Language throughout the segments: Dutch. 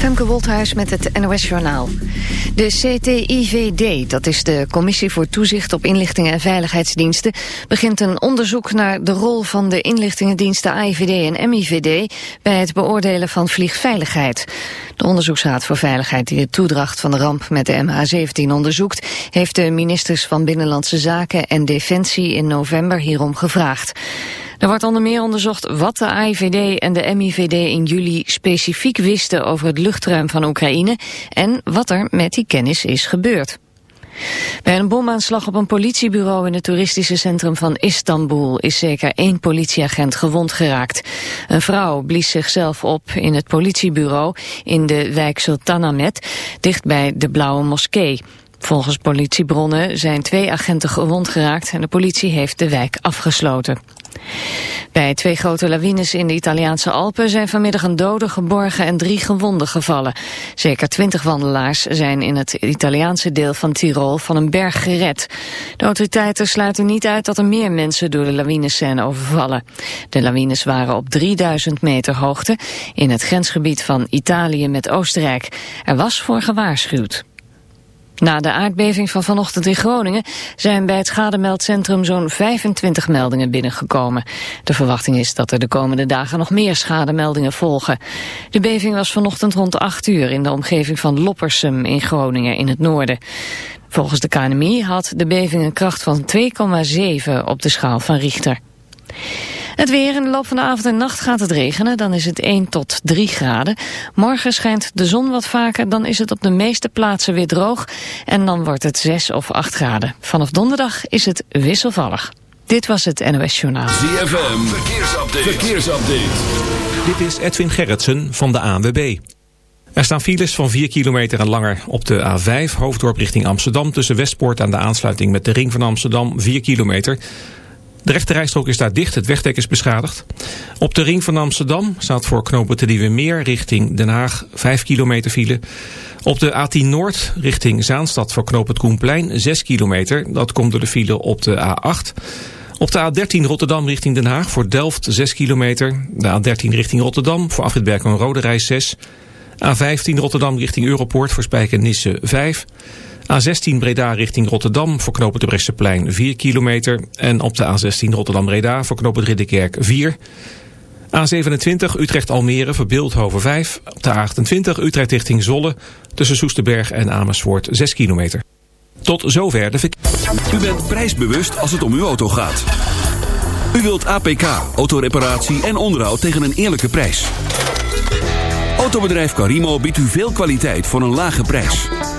Femke Wolthuis met het NOS Journaal. De CTIVD, dat is de Commissie voor Toezicht op Inlichtingen en Veiligheidsdiensten, begint een onderzoek naar de rol van de inlichtingendiensten AIVD en MIVD bij het beoordelen van vliegveiligheid. De Onderzoeksraad voor Veiligheid die de toedracht van de ramp met de MH17 onderzoekt, heeft de ministers van Binnenlandse Zaken en Defensie in november hierom gevraagd. Er wordt onder meer onderzocht wat de AIVD en de MIVD in juli specifiek wisten over het luchtruim van Oekraïne en wat er met die kennis is gebeurd. Bij een bomaanslag op een politiebureau in het toeristische centrum van Istanbul is zeker één politieagent gewond geraakt. Een vrouw blies zichzelf op in het politiebureau in de wijk Sultanamet, dicht bij de Blauwe Moskee. Volgens politiebronnen zijn twee agenten gewond geraakt en de politie heeft de wijk afgesloten. Bij twee grote lawines in de Italiaanse Alpen zijn vanmiddag een dode geborgen en drie gewonden gevallen. Zeker twintig wandelaars zijn in het Italiaanse deel van Tirol van een berg gered. De autoriteiten sluiten niet uit dat er meer mensen door de lawines zijn overvallen. De lawines waren op 3000 meter hoogte in het grensgebied van Italië met Oostenrijk. Er was voor gewaarschuwd. Na de aardbeving van vanochtend in Groningen zijn bij het schademeldcentrum zo'n 25 meldingen binnengekomen. De verwachting is dat er de komende dagen nog meer schademeldingen volgen. De beving was vanochtend rond 8 uur in de omgeving van Loppersum in Groningen in het noorden. Volgens de KNMI had de beving een kracht van 2,7 op de schaal van Richter. Het weer in de loop van de avond en nacht gaat het regenen. Dan is het 1 tot 3 graden. Morgen schijnt de zon wat vaker. Dan is het op de meeste plaatsen weer droog. En dan wordt het 6 of 8 graden. Vanaf donderdag is het wisselvallig. Dit was het NOS Journaal. ZFM. Verkeersupdate. Verkeersupdate. Dit is Edwin Gerritsen van de ANWB. Er staan files van 4 kilometer en langer op de A5, hoofddorp richting Amsterdam... tussen Westpoort aan de aansluiting met de ring van Amsterdam, 4 kilometer... De rechterrijstrook is daar dicht, het wegdek is beschadigd. Op de ring van Amsterdam staat voor knopen te Meer richting Den Haag 5 kilometer file. Op de A10 Noord richting Zaanstad voor knoop het Koenplein 6 kilometer. Dat komt door de file op de A8. Op de A13 Rotterdam richting Den Haag voor Delft 6 kilometer. De A13 richting Rotterdam voor Afritberg en Rode Reis 6. A15 Rotterdam richting Europoort voor Spijkenisse 5. A16 Breda richting Rotterdam voor knopen de Bresseplein 4 kilometer. En op de A16 Rotterdam-Breda voor knopen Ridderkerk 4. A27 Utrecht-Almere voor Beeldhoven 5. Op de A28 Utrecht richting Zolle tussen Soesterberg en Amersfoort 6 kilometer. Tot zover de verkeer. U bent prijsbewust als het om uw auto gaat. U wilt APK, autoreparatie en onderhoud tegen een eerlijke prijs. Autobedrijf Carimo biedt u veel kwaliteit voor een lage prijs.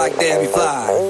Like Debbie Fly.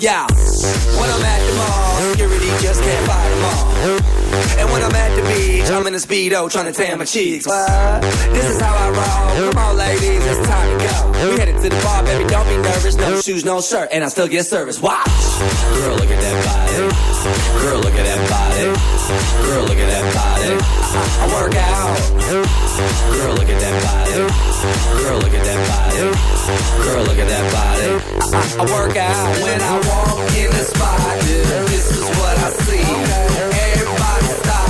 Yeah, when I'm at the mall, security just can't fight them all. And when I'm at the beach, I'm in a speedo trying to tan my cheeks. What? This is how I roll. Come on, ladies, it's time to go. We the bar, baby, don't be nervous. No shoes, no shirt, and I still get service. Watch. Girl, look at that body. Girl, look at that body. Girl, look at that body. I, work out. Girl, look at that body. Girl, look at that body. Girl, look at that body. I, work out when I walk in the spot. This is what I see. Everybody stops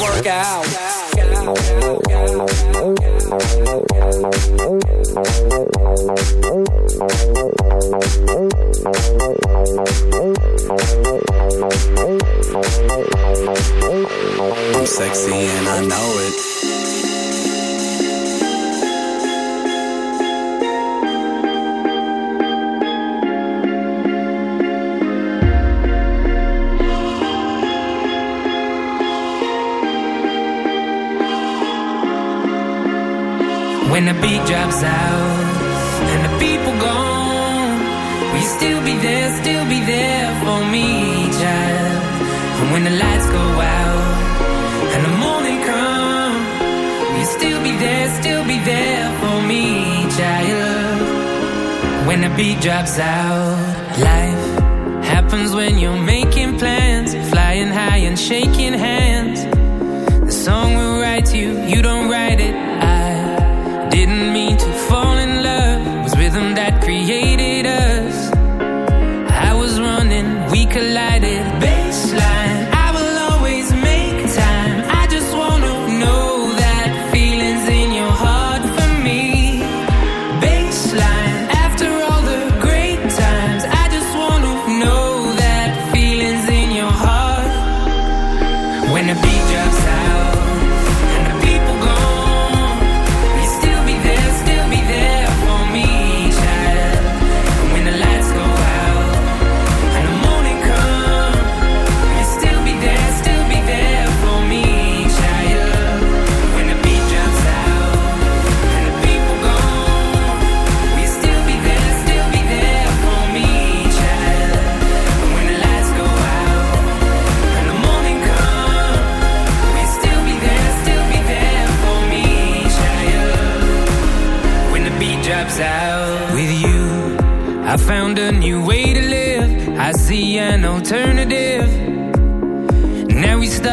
Work out. When the beat drops out and the people gone, will you still be there, still be there for me, child? And when the lights go out and the morning come, will you still be there, still be there for me, child? When the beat drops out, life happens when you're making plans, flying high and shaking hands.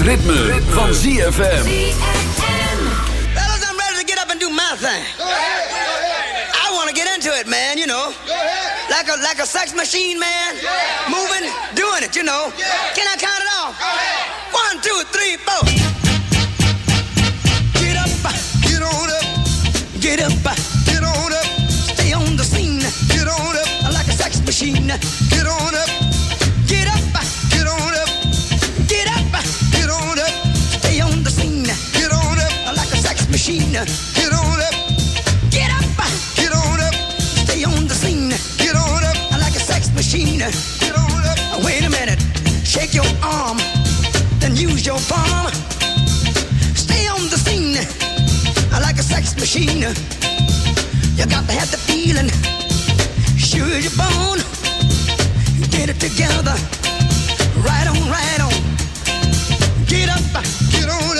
Het ritme, ritme. van ZFM. Fellas, I'm ready to get up and do my thing. Go ahead. I want to get into it, man, you know. Go ahead. Like a, like a sex machine, man. Yeah. Moving, doing it, you know. Yeah. Can I count it off? Go ahead. machine. You got to have the feeling, sure as you're born. Get it together, right on, right on. Get up, get on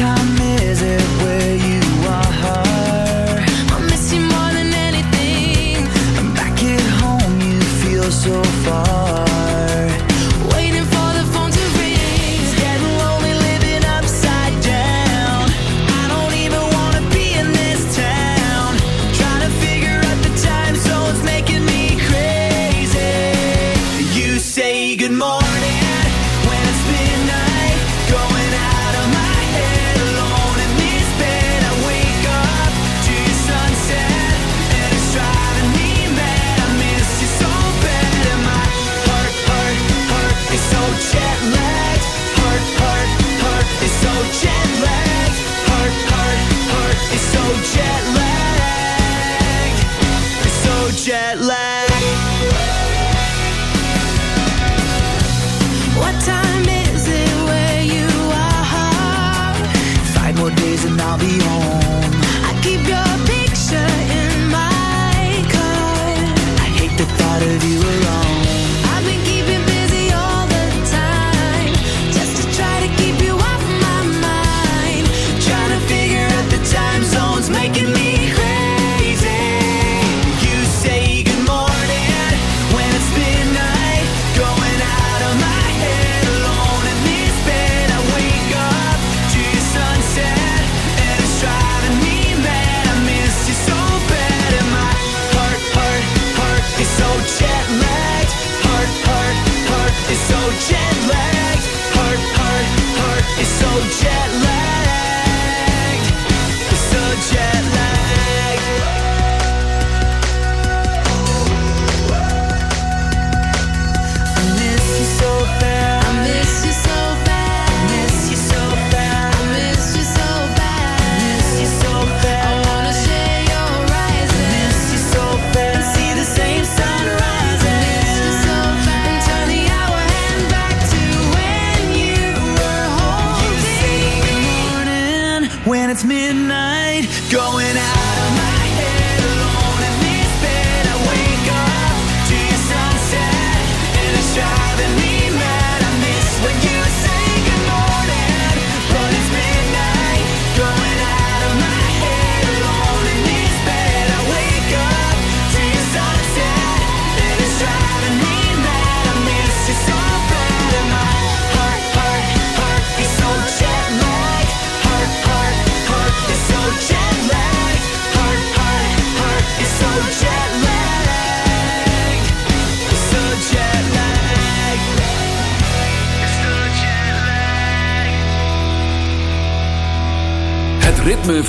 time is it?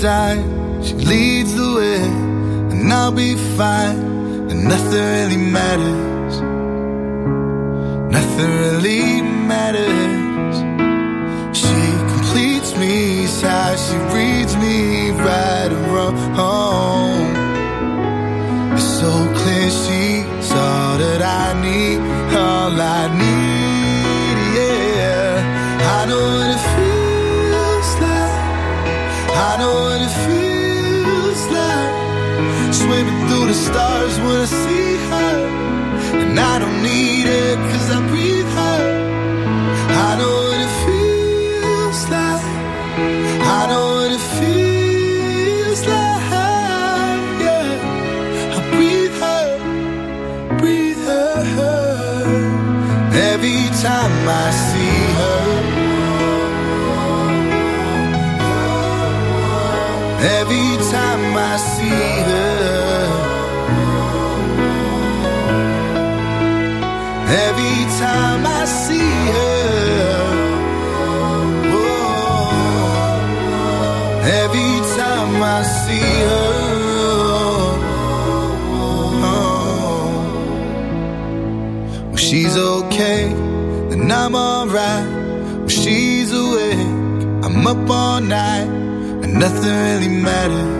sign, she leads the way, and I'll be fine. And nothing really matters. Nothing really matters. She completes me, how she reads me right and wrong. It's so clear she's all that I need, all I need, the stars when I see. All night, and nothing really matters.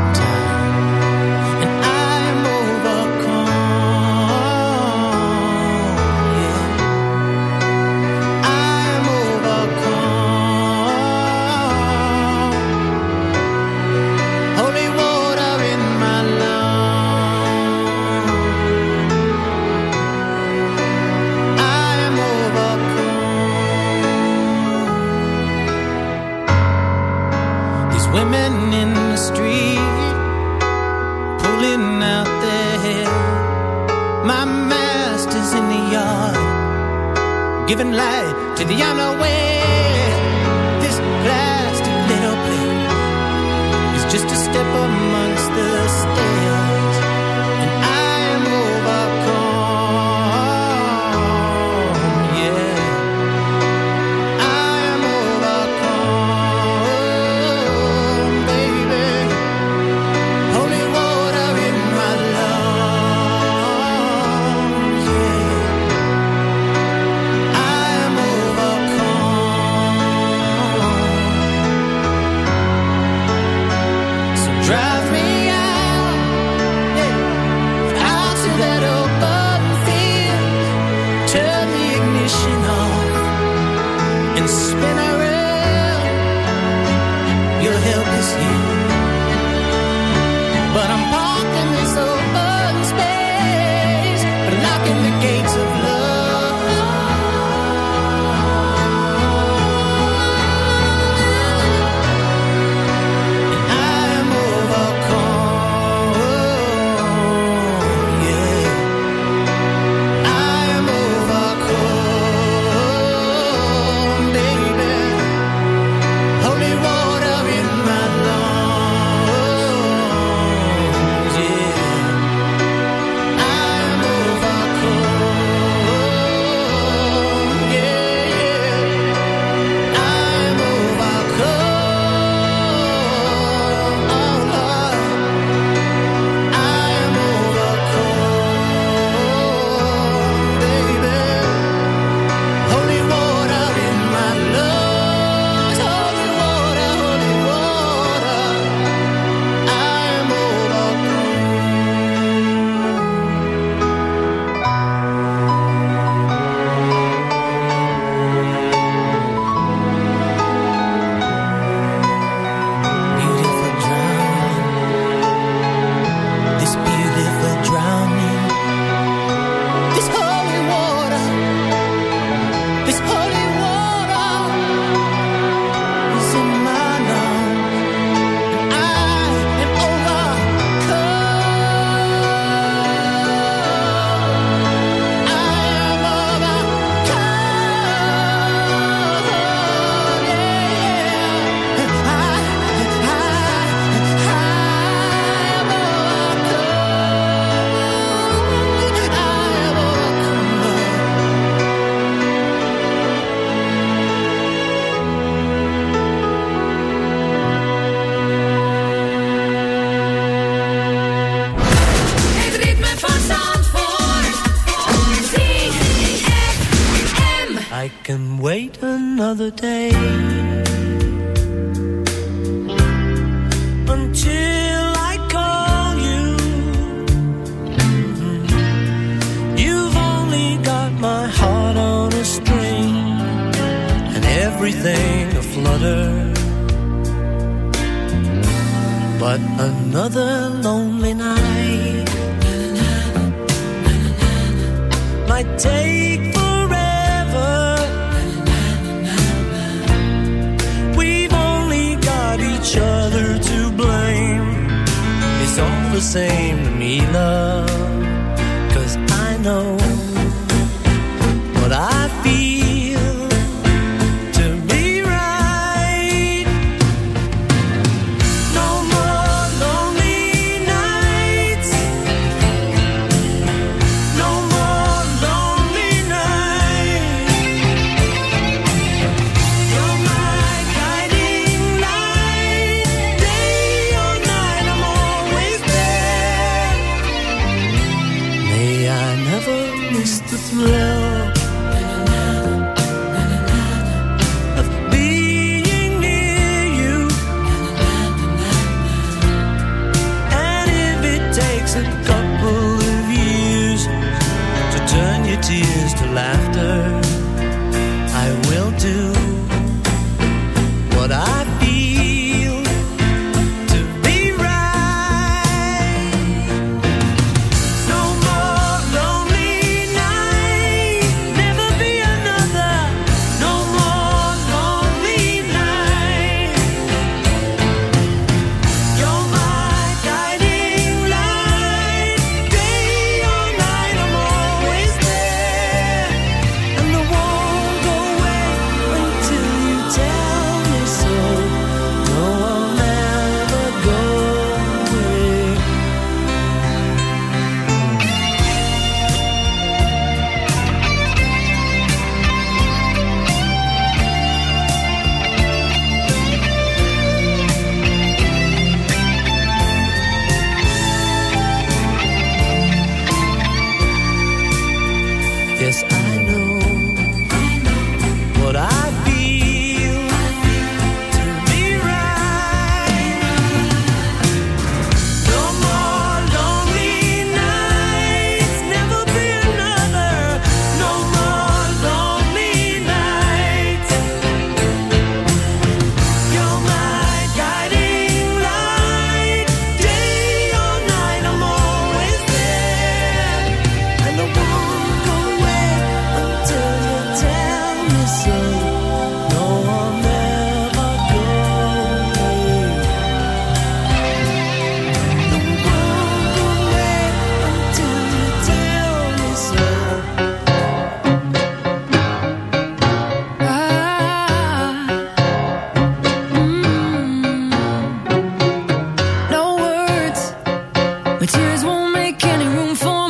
won't make any room for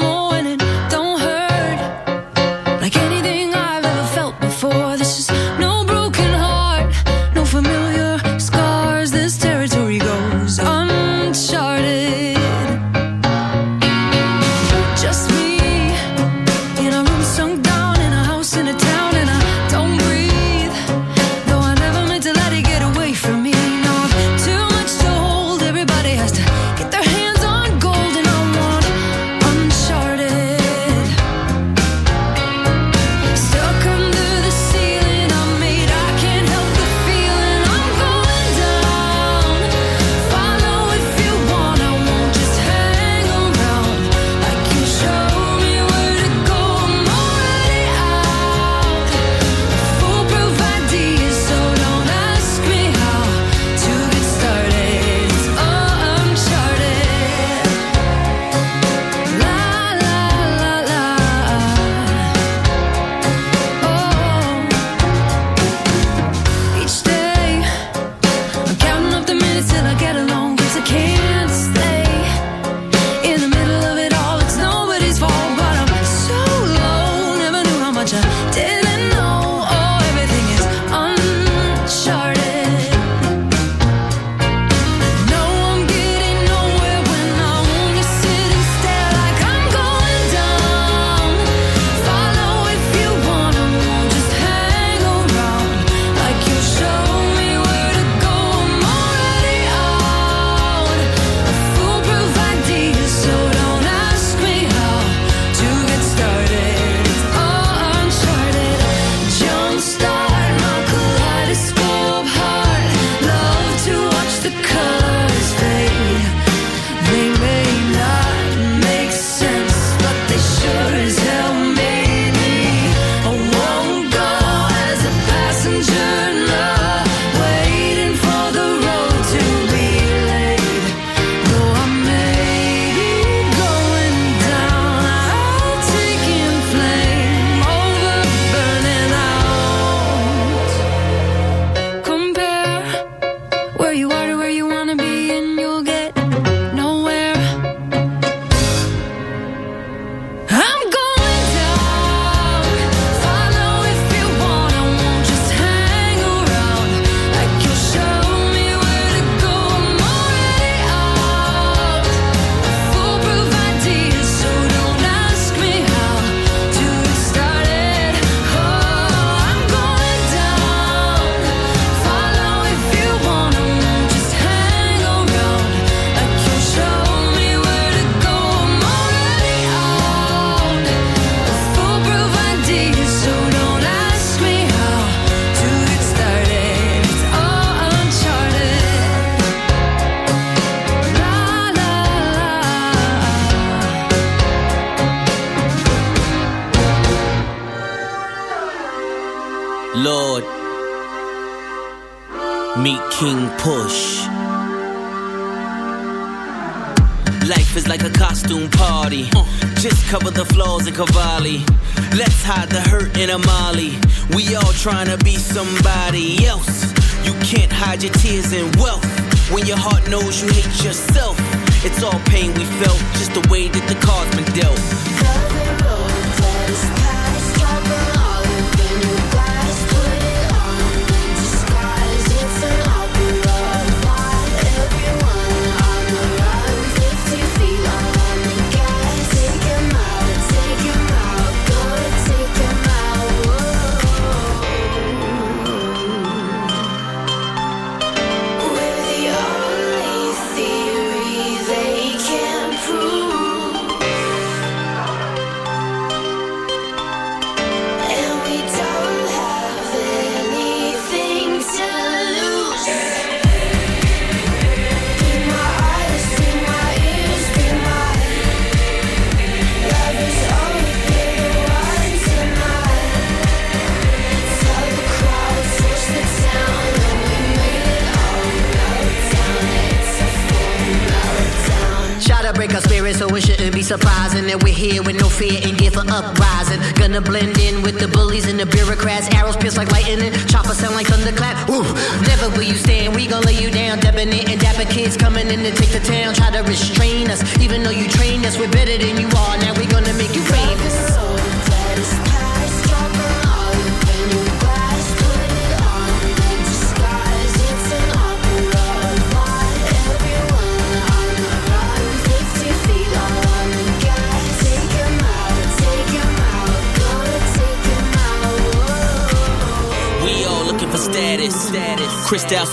way that the cards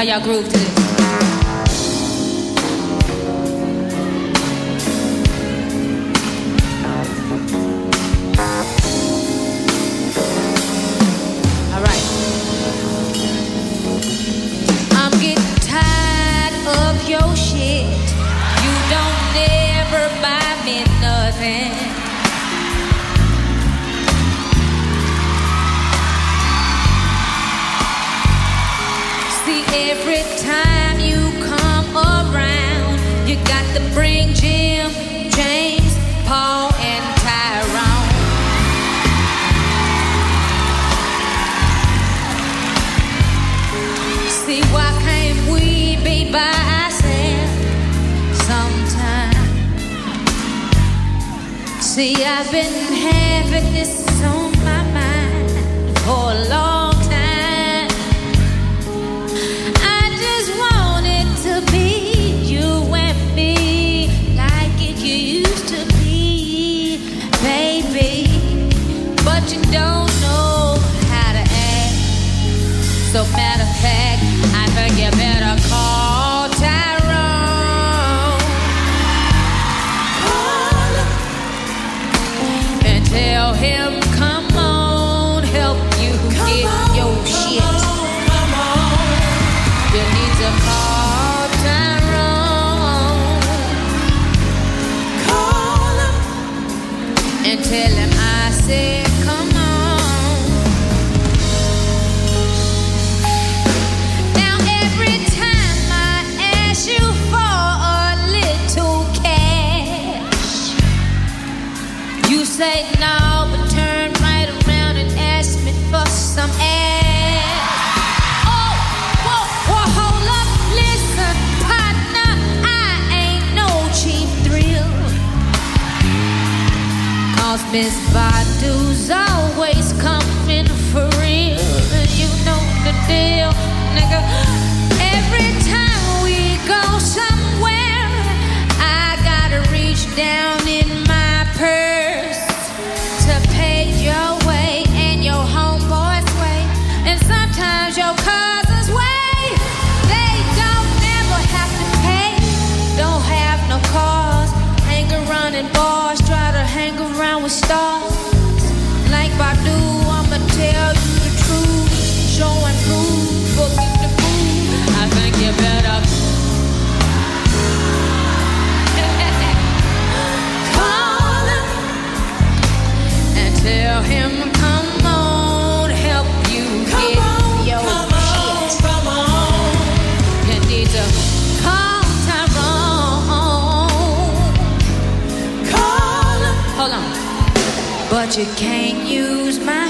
how y'all groove to I've been having this song. Miss you can't use my